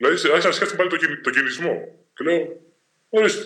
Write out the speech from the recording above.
Δηλαδή, άρχισα να σκέφτομαι πάλι το, κινη- το κινησμό. Και λέω, ορίστε.